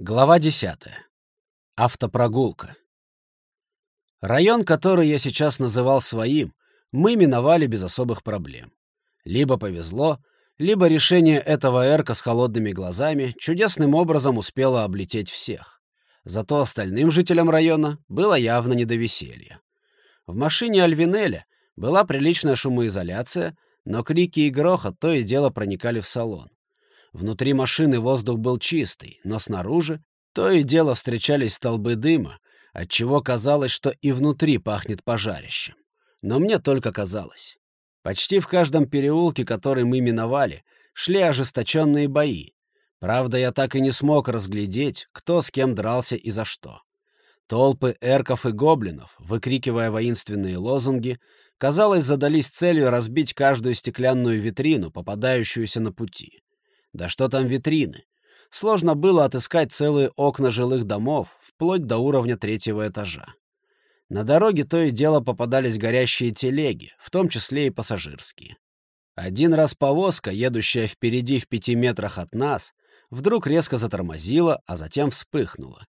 Глава 10. Автопрогулка. Район, который я сейчас называл своим, мы миновали без особых проблем. Либо повезло, либо решение этого эрка с холодными глазами чудесным образом успело облететь всех. Зато остальным жителям района было явно не до веселья. В машине Альвинеля была приличная шумоизоляция, но крики и грохот то и дело проникали в салон. Внутри машины воздух был чистый, но снаружи то и дело встречались столбы дыма, отчего казалось, что и внутри пахнет пожарищем. Но мне только казалось. Почти в каждом переулке, который мы миновали, шли ожесточенные бои. Правда, я так и не смог разглядеть, кто с кем дрался и за что. Толпы эрков и гоблинов, выкрикивая воинственные лозунги, казалось, задались целью разбить каждую стеклянную витрину, попадающуюся на пути. Да что там витрины? Сложно было отыскать целые окна жилых домов, вплоть до уровня третьего этажа. На дороге то и дело попадались горящие телеги, в том числе и пассажирские. Один раз повозка, едущая впереди в пяти метрах от нас, вдруг резко затормозила, а затем вспыхнула.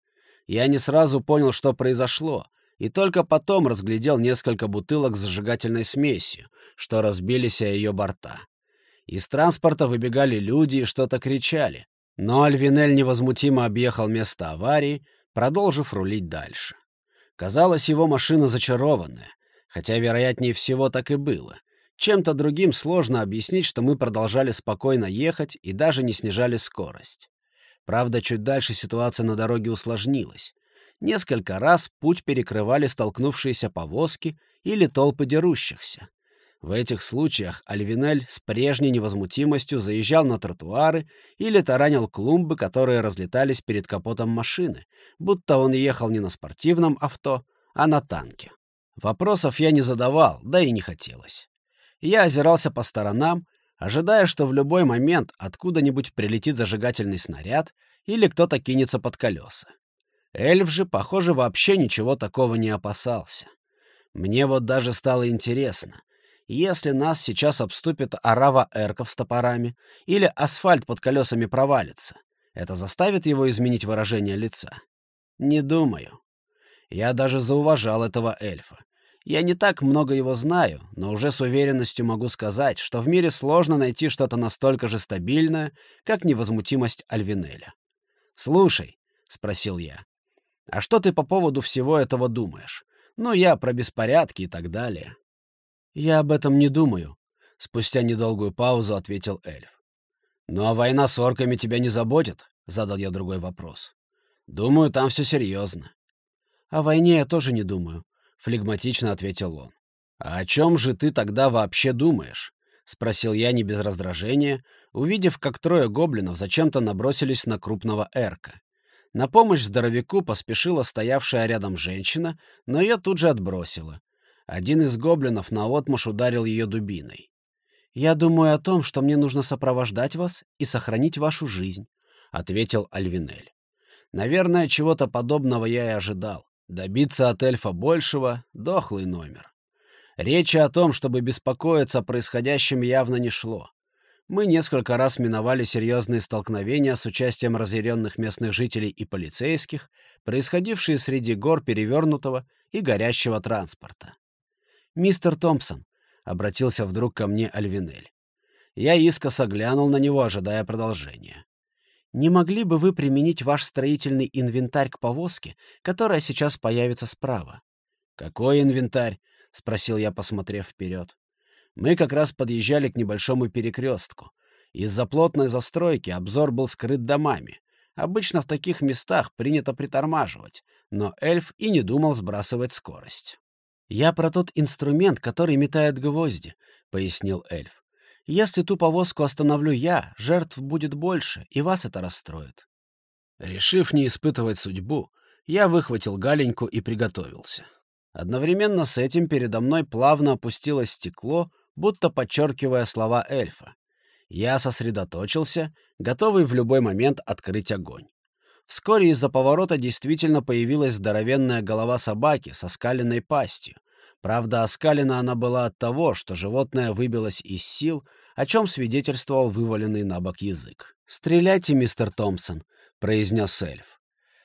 Я не сразу понял, что произошло, и только потом разглядел несколько бутылок с зажигательной смесью, что разбились о ее борта. Из транспорта выбегали люди и что-то кричали. Но Альвинель невозмутимо объехал место аварии, продолжив рулить дальше. Казалось, его машина зачарованная, хотя, вероятнее всего, так и было. Чем-то другим сложно объяснить, что мы продолжали спокойно ехать и даже не снижали скорость. Правда, чуть дальше ситуация на дороге усложнилась. Несколько раз путь перекрывали столкнувшиеся повозки или толпы дерущихся. В этих случаях Альвинель с прежней невозмутимостью заезжал на тротуары или таранил клумбы, которые разлетались перед капотом машины, будто он ехал не на спортивном авто, а на танке. Вопросов я не задавал, да и не хотелось. Я озирался по сторонам, ожидая, что в любой момент откуда-нибудь прилетит зажигательный снаряд или кто-то кинется под колеса. Эльф же, похоже, вообще ничего такого не опасался. Мне вот даже стало интересно, если нас сейчас обступит арава эрков с топорами или асфальт под колесами провалится, это заставит его изменить выражение лица? Не думаю. Я даже зауважал этого эльфа. Я не так много его знаю, но уже с уверенностью могу сказать, что в мире сложно найти что-то настолько же стабильное, как невозмутимость Альвинеля. «Слушай», — спросил я, — «а что ты по поводу всего этого думаешь? Ну, я про беспорядки и так далее». «Я об этом не думаю», — спустя недолгую паузу ответил эльф. «Ну а война с орками тебя не заботит?» — задал я другой вопрос. «Думаю, там все серьезно». «О войне я тоже не думаю», — флегматично ответил он. «А о чем же ты тогда вообще думаешь?» — спросил я не без раздражения, увидев, как трое гоблинов зачем-то набросились на крупного эрка. На помощь здоровяку поспешила стоявшая рядом женщина, но ее тут же отбросила. Один из гоблинов наотмашь ударил ее дубиной. «Я думаю о том, что мне нужно сопровождать вас и сохранить вашу жизнь», — ответил Альвинель. «Наверное, чего-то подобного я и ожидал. Добиться от эльфа большего — дохлый номер. Речи о том, чтобы беспокоиться о происходящем, явно не шло. Мы несколько раз миновали серьезные столкновения с участием разъяренных местных жителей и полицейских, происходившие среди гор перевернутого и горящего транспорта. «Мистер Томпсон», — обратился вдруг ко мне Альвинель. Я искоса глянул на него, ожидая продолжения. «Не могли бы вы применить ваш строительный инвентарь к повозке, которая сейчас появится справа?» «Какой инвентарь?» — спросил я, посмотрев вперед. Мы как раз подъезжали к небольшому перекрестку. Из-за плотной застройки обзор был скрыт домами. Обычно в таких местах принято притормаживать, но эльф и не думал сбрасывать скорость. «Я про тот инструмент, который метает гвозди», — пояснил эльф. «Если ту повозку остановлю я, жертв будет больше, и вас это расстроит». Решив не испытывать судьбу, я выхватил галеньку и приготовился. Одновременно с этим передо мной плавно опустилось стекло, будто подчеркивая слова эльфа. Я сосредоточился, готовый в любой момент открыть огонь. Вскоре из-за поворота действительно появилась здоровенная голова собаки со скаленной пастью. Правда, оскалена она была от того, что животное выбилось из сил, о чем свидетельствовал вываленный на бок язык. «Стреляйте, мистер Томпсон», — произнес эльф.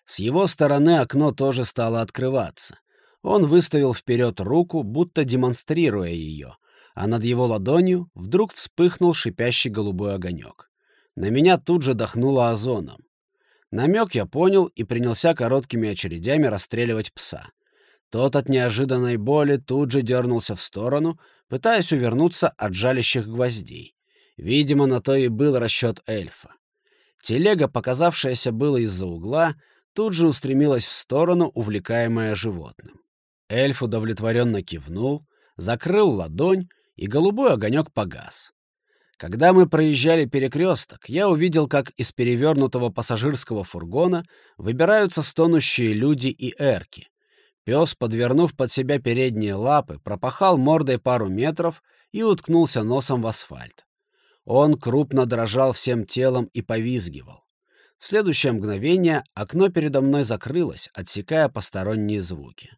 С его стороны окно тоже стало открываться. Он выставил вперед руку, будто демонстрируя ее, а над его ладонью вдруг вспыхнул шипящий голубой огонек. На меня тут же дохнуло озоном. Намек я понял и принялся короткими очередями расстреливать пса. Тот от неожиданной боли тут же дернулся в сторону, пытаясь увернуться от жалящих гвоздей. Видимо, на то и был расчет эльфа. Телега, показавшаяся было из-за угла, тут же устремилась в сторону, увлекаемая животным. Эльф удовлетворенно кивнул, закрыл ладонь, и голубой огонек погас. Когда мы проезжали перекресток, я увидел, как из перевернутого пассажирского фургона выбираются стонущие люди и эрки. Пес, подвернув под себя передние лапы, пропахал мордой пару метров и уткнулся носом в асфальт. Он крупно дрожал всем телом и повизгивал. В следующее мгновение окно передо мной закрылось, отсекая посторонние звуки.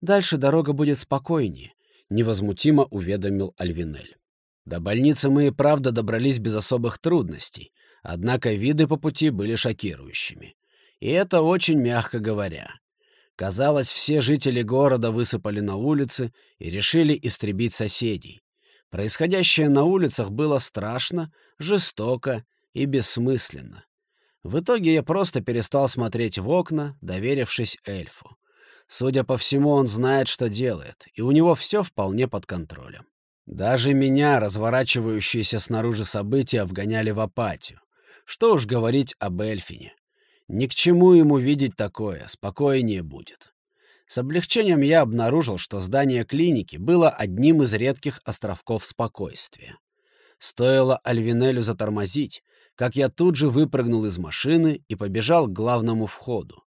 «Дальше дорога будет спокойнее», — невозмутимо уведомил Альвинель. До больницы мы и правда добрались без особых трудностей, однако виды по пути были шокирующими. И это очень мягко говоря. Казалось, все жители города высыпали на улицы и решили истребить соседей. Происходящее на улицах было страшно, жестоко и бессмысленно. В итоге я просто перестал смотреть в окна, доверившись эльфу. Судя по всему, он знает, что делает, и у него все вполне под контролем. Даже меня, разворачивающиеся снаружи события, вгоняли в апатию. Что уж говорить об Эльфине. Ни к чему ему видеть такое, спокойнее будет. С облегчением я обнаружил, что здание клиники было одним из редких островков спокойствия. Стоило Альвинелю затормозить, как я тут же выпрыгнул из машины и побежал к главному входу.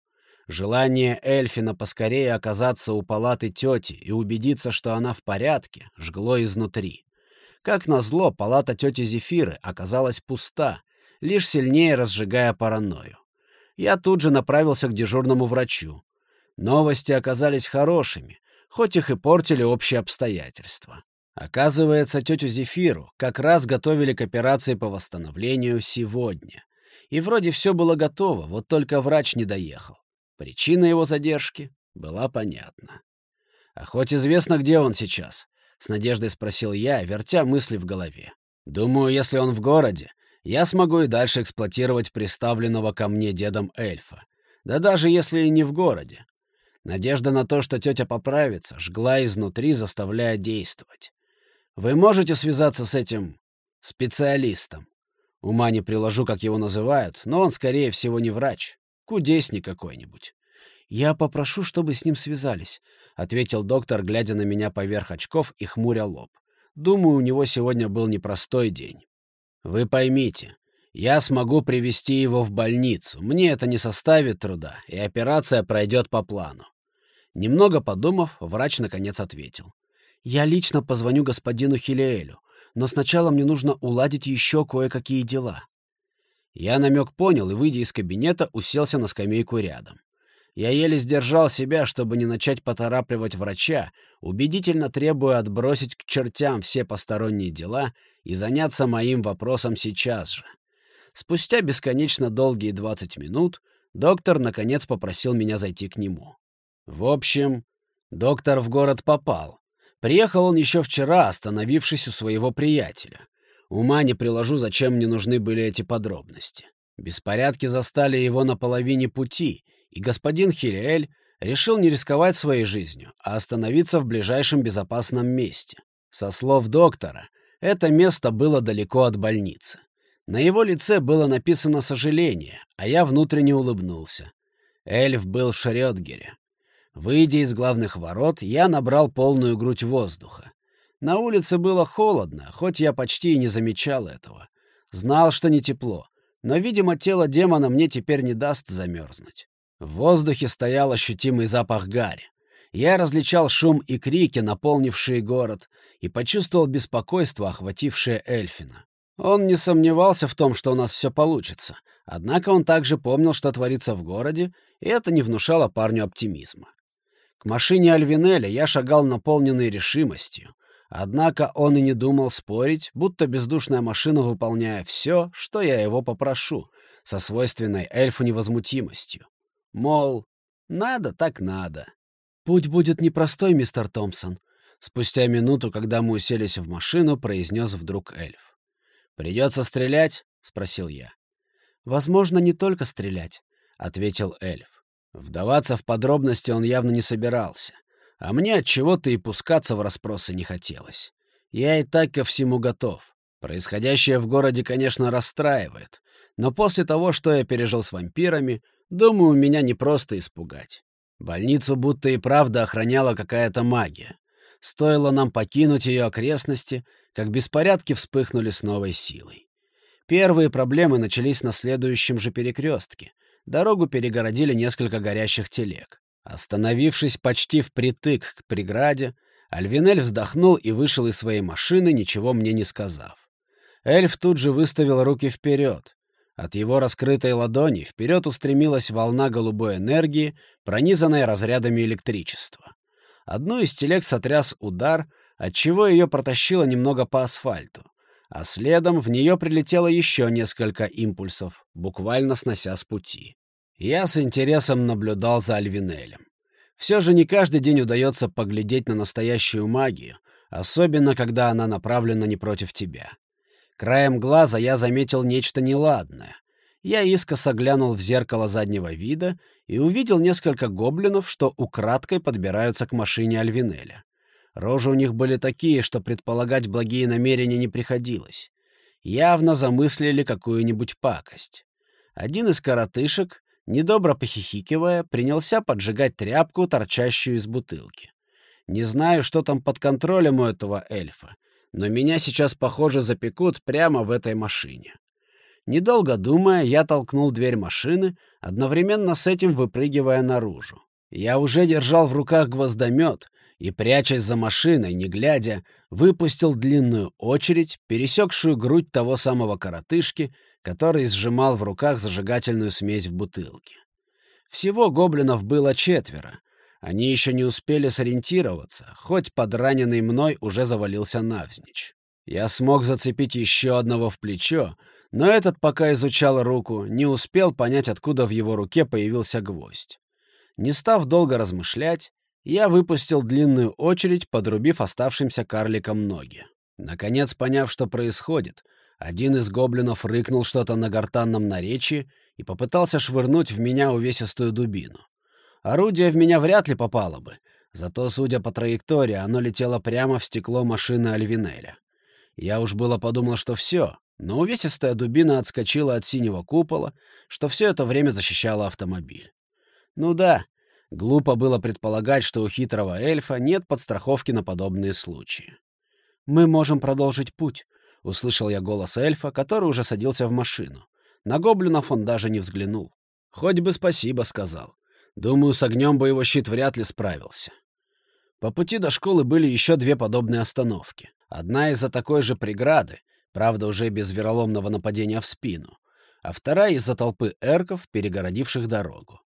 Желание Эльфина поскорее оказаться у палаты тети и убедиться, что она в порядке, жгло изнутри. Как назло, палата тети Зефиры оказалась пуста, лишь сильнее разжигая паранойю. Я тут же направился к дежурному врачу, Новости оказались хорошими, хоть их и портили общие обстоятельства. Оказывается, тетю Зефиру как раз готовили к операции по восстановлению сегодня. И вроде все было готово, вот только врач не доехал. Причина его задержки была понятна. «А хоть известно, где он сейчас?» — с надеждой спросил я, вертя мысли в голове. «Думаю, если он в городе, я смогу и дальше эксплуатировать приставленного ко мне дедом эльфа. Да даже если и не в городе. Надежда на то, что тетя поправится, жгла изнутри, заставляя действовать. Вы можете связаться с этим специалистом? Ума не приложу, как его называют, но он, скорее всего, не врач. Кудесник какой-нибудь. «Я попрошу, чтобы с ним связались», — ответил доктор, глядя на меня поверх очков и хмуря лоб. «Думаю, у него сегодня был непростой день». «Вы поймите, я смогу привести его в больницу. Мне это не составит труда, и операция пройдет по плану. Немного подумав, врач наконец ответил. «Я лично позвоню господину Хилиэлю, но сначала мне нужно уладить еще кое-какие дела». Я намек понял и, выйдя из кабинета, уселся на скамейку рядом. Я еле сдержал себя, чтобы не начать поторапливать врача, убедительно требуя отбросить к чертям все посторонние дела и заняться моим вопросом сейчас же. Спустя бесконечно долгие 20 минут доктор наконец попросил меня зайти к нему. В общем, доктор в город попал. Приехал он еще вчера, остановившись у своего приятеля. Ума не приложу, зачем мне нужны были эти подробности. Беспорядки застали его на половине пути, и господин Хилиэль решил не рисковать своей жизнью, а остановиться в ближайшем безопасном месте. Со слов доктора, это место было далеко от больницы. На его лице было написано сожаление, а я внутренне улыбнулся. Эльф был в Шрёдгере. Выйдя из главных ворот, я набрал полную грудь воздуха. На улице было холодно, хоть я почти и не замечал этого. Знал, что не тепло, но, видимо, тело демона мне теперь не даст замерзнуть. В воздухе стоял ощутимый запах гари. Я различал шум и крики, наполнившие город, и почувствовал беспокойство, охватившее Эльфина. Он не сомневался в том, что у нас все получится, однако он также помнил, что творится в городе, и это не внушало парню оптимизма. К машине Альвинеля я шагал наполненный решимостью. Однако он и не думал спорить, будто бездушная машина, выполняя все, что я его попрошу, со свойственной эльфу невозмутимостью. Мол, надо так надо. Путь будет непростой, мистер Томпсон. Спустя минуту, когда мы уселись в машину, произнес вдруг эльф. «Придется стрелять?» — спросил я. «Возможно, не только стрелять», — ответил эльф. Вдаваться в подробности он явно не собирался. А мне от чего-то и пускаться в расспросы не хотелось. Я и так ко всему готов. Происходящее в городе, конечно, расстраивает, но после того, что я пережил с вампирами, думаю, меня не просто испугать. Больницу будто и правда охраняла какая-то магия. Стоило нам покинуть ее окрестности, как беспорядки вспыхнули с новой силой. Первые проблемы начались на следующем же перекрестке. Дорогу перегородили несколько горящих телег. Остановившись почти впритык к преграде, Альвинель вздохнул и вышел из своей машины, ничего мне не сказав. Эльф тут же выставил руки вперед. От его раскрытой ладони вперед устремилась волна голубой энергии, пронизанная разрядами электричества. Одну из телег сотряс удар, отчего ее протащило немного по асфальту, а следом в нее прилетело еще несколько импульсов, буквально снося с пути. Я с интересом наблюдал за Альвинелем. Все же не каждый день удается поглядеть на настоящую магию, особенно когда она направлена не против тебя. Краем глаза я заметил нечто неладное. Я искоса глянул в зеркало заднего вида и увидел несколько гоблинов, что украдкой подбираются к машине Альвинеля. Рожи у них были такие, что предполагать благие намерения не приходилось. Явно замыслили какую-нибудь пакость. Один из коротышек, недобро похихикивая, принялся поджигать тряпку, торчащую из бутылки. Не знаю, что там под контролем у этого эльфа, но меня сейчас, похоже, запекут прямо в этой машине. Недолго думая, я толкнул дверь машины, одновременно с этим выпрыгивая наружу. Я уже держал в руках гвоздомет и, прячась за машиной, не глядя, выпустил длинную очередь, пересекшую грудь того самого коротышки, который сжимал в руках зажигательную смесь в бутылке. Всего гоблинов было четверо, они еще не успели сориентироваться, хоть подраненный мной уже завалился навзничь. Я смог зацепить еще одного в плечо, но этот, пока изучал руку, не успел понять, откуда в его руке появился гвоздь. Не став долго размышлять, я выпустил длинную очередь, подрубив оставшимся карликом ноги. Наконец, поняв, что происходит, один из гоблинов рыкнул что-то на гортанном наречии и попытался швырнуть в меня увесистую дубину. Орудие в меня вряд ли попало бы, зато, судя по траектории, оно летело прямо в стекло машины Альвинеля. Я уж было подумал, что все, но увесистая дубина отскочила от синего купола, что все это время защищало автомобиль. Ну да, глупо было предполагать, что у хитрого эльфа нет подстраховки на подобные случаи. «Мы можем продолжить путь», — услышал я голос эльфа, который уже садился в машину. На гоблинов он даже не взглянул. «Хоть бы спасибо», — сказал. Думаю, с огнем бы его щит вряд ли справился. По пути до школы были еще две подобные остановки. Одна из-за такой же преграды, правда, уже без вероломного нападения в спину, а вторая из-за толпы эрков, перегородивших дорогу.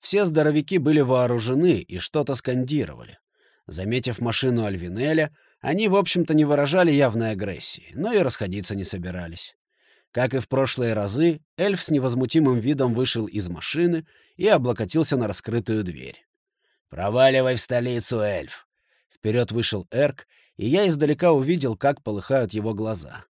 Все здоровяки были вооружены и что-то скандировали. Заметив машину Альвинеля, они, в общем-то, не выражали явной агрессии, но и расходиться не собирались. Как и в прошлые разы, эльф с невозмутимым видом вышел из машины и облокотился на раскрытую дверь. «Проваливай в столицу, эльф!» Вперед вышел Эрк, и я издалека увидел, как полыхают его глаза.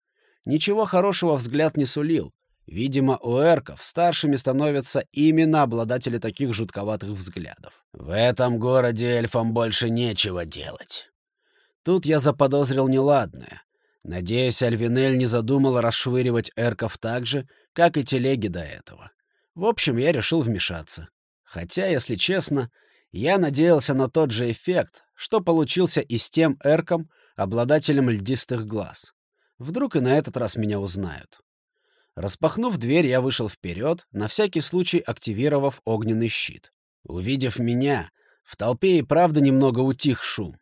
Ничего хорошего взгляд не сулил. Видимо, у эрков старшими становятся именно обладатели таких жутковатых взглядов. «В этом городе эльфам больше нечего делать». Тут я заподозрил неладное. Надеюсь, Альвинель не задумал расшвыривать эрков так же, как и телеги до этого. В общем, я решил вмешаться. Хотя, если честно, я надеялся на тот же эффект, что получился и с тем эрком, обладателем льдистых глаз. Вдруг и на этот раз меня узнают. Распахнув дверь, я вышел вперед, на всякий случай активировав огненный щит. Увидев меня, в толпе и правда немного утих шум.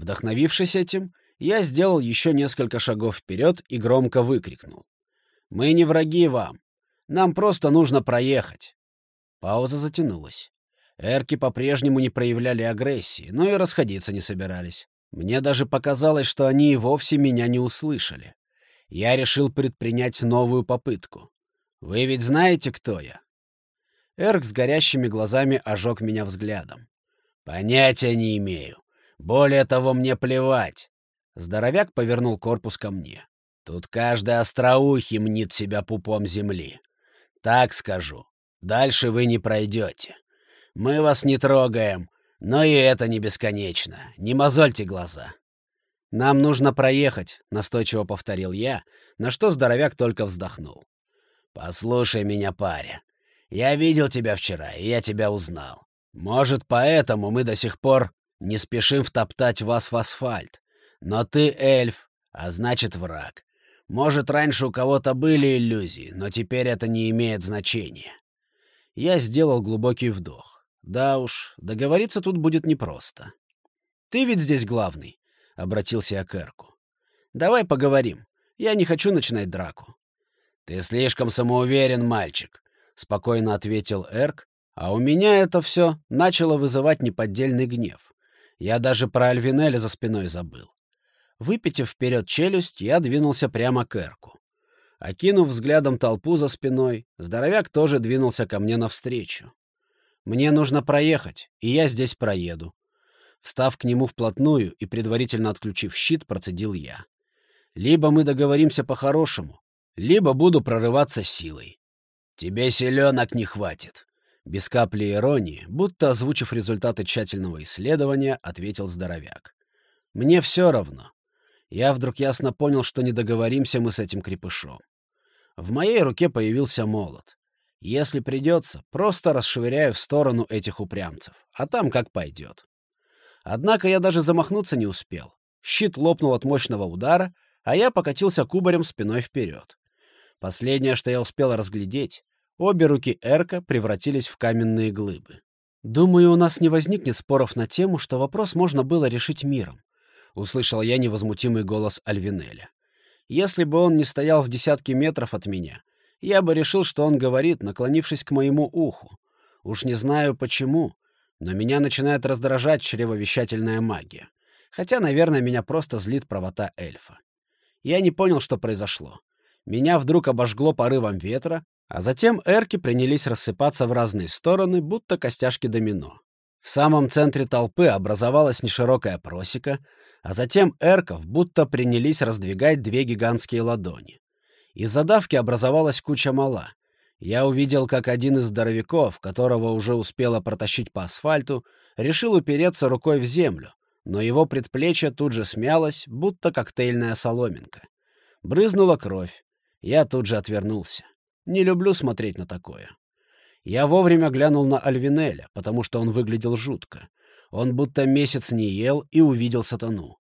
Вдохновившись этим, я сделал еще несколько шагов вперед и громко выкрикнул. «Мы не враги вам. Нам просто нужно проехать». Пауза затянулась. Эрки по-прежнему не проявляли агрессии, но и расходиться не собирались. Мне даже показалось, что они и вовсе меня не услышали. Я решил предпринять новую попытку. Вы ведь знаете, кто я? Эрк с горящими глазами ожег меня взглядом. «Понятия не имею. Более того, мне плевать». Здоровяк повернул корпус ко мне. «Тут каждый остроухий мнит себя пупом земли. Так скажу. Дальше вы не пройдете. Мы вас не трогаем, но и это не бесконечно. Не мозольте глаза». «Нам нужно проехать», — настойчиво повторил я, на что здоровяк только вздохнул. «Послушай меня, паря. Я видел тебя вчера, и я тебя узнал. Может, поэтому мы до сих пор не спешим втоптать вас в асфальт. Но ты эльф, а значит враг. Может, раньше у кого-то были иллюзии, но теперь это не имеет значения. Я сделал глубокий вдох. Да уж, договориться тут будет непросто. «Ты ведь здесь главный», — обратился я к Эрку. «Давай поговорим. Я не хочу начинать драку». «Ты слишком самоуверен, мальчик спокойно ответил Эрк, а у меня это все начало вызывать неподдельный гнев. Я даже про Альвинеля за спиной забыл. Выпитив вперед челюсть, я двинулся прямо к Эрку. Окинув взглядом толпу за спиной, здоровяк тоже двинулся ко мне навстречу. «Мне нужно проехать, и я здесь проеду». Встав к нему вплотную и предварительно отключив щит, процедил я. «Либо мы договоримся по-хорошему, либо буду прорываться силой. «Тебе селенок не хватит», — без капли иронии, будто озвучив результаты тщательного исследования, ответил здоровяк. «Мне все равно. Я вдруг ясно понял, что не договоримся мы с этим крепышом. В моей руке появился молот. Если придется, просто расшвыряю в сторону этих упрямцев, а там как пойдет. Однако я даже замахнуться не успел. Щит лопнул от мощного удара, а я покатился кубарем спиной вперед. Последнее, что я успел разглядеть, Обе руки Эрка превратились в каменные глыбы. «Думаю, у нас не возникнет споров на тему, что вопрос можно было решить миром», — услышал я невозмутимый голос Альвинеля. «Если бы он не стоял в десятке метров от меня, я бы решил, что он говорит, наклонившись к моему уху. Уж не знаю почему, но меня начинает раздражать чревовещательная магия. Хотя, наверное, меня просто злит правота эльфа. Я не понял, что произошло. Меня вдруг обожгло порывом ветра, а затем эрки принялись рассыпаться в разные стороны, будто костяшки домино. В самом центре толпы образовалась неширокая просека, а затем эрков будто принялись раздвигать две гигантские ладони. Из задавки образовалась куча мала. Я увидел, как один из здоровяков, которого уже успело протащить по асфальту, решил упереться рукой в землю, но его предплечье тут же смялось, будто коктейльная соломинка. Брызнула кровь. Я тут же отвернулся. Не люблю смотреть на такое. Я вовремя глянул на Альвинеля, потому что он выглядел жутко. Он будто месяц не ел и увидел сатану.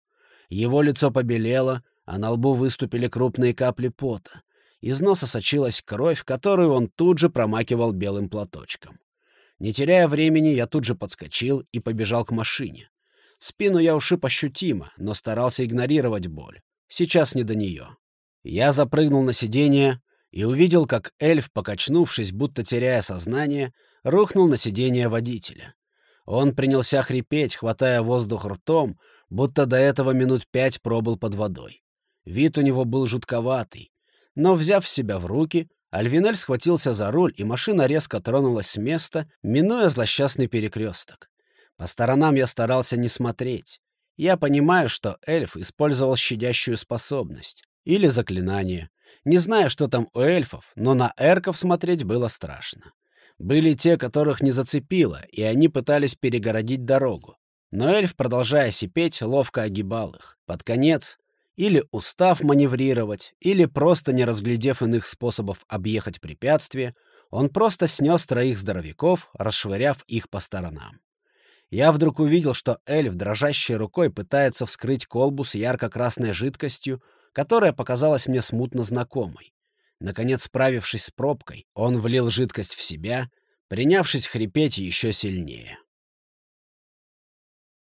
Его лицо побелело, а на лбу выступили крупные капли пота. Из носа сочилась кровь, которую он тут же промакивал белым платочком. Не теряя времени, я тут же подскочил и побежал к машине. Спину я ушиб ощутимо, но старался игнорировать боль. Сейчас не до нее. Я запрыгнул на сиденье, и увидел, как эльф, покачнувшись, будто теряя сознание, рухнул на сиденье водителя. Он принялся хрипеть, хватая воздух ртом, будто до этого минут пять пробыл под водой. Вид у него был жутковатый. Но, взяв себя в руки, Альвинель схватился за руль, и машина резко тронулась с места, минуя злосчастный перекресток. По сторонам я старался не смотреть. Я понимаю, что эльф использовал щадящую способность или заклинание, не знаю, что там у эльфов, но на эрков смотреть было страшно. Были те, которых не зацепило, и они пытались перегородить дорогу. Но эльф, продолжая сипеть, ловко огибал их. Под конец, или устав маневрировать, или просто не разглядев иных способов объехать препятствие, он просто снес троих здоровяков, расшвыряв их по сторонам. Я вдруг увидел, что эльф дрожащей рукой пытается вскрыть колбу с ярко-красной жидкостью, которая показалась мне смутно знакомой. Наконец, справившись с пробкой, он влил жидкость в себя, принявшись хрипеть еще сильнее.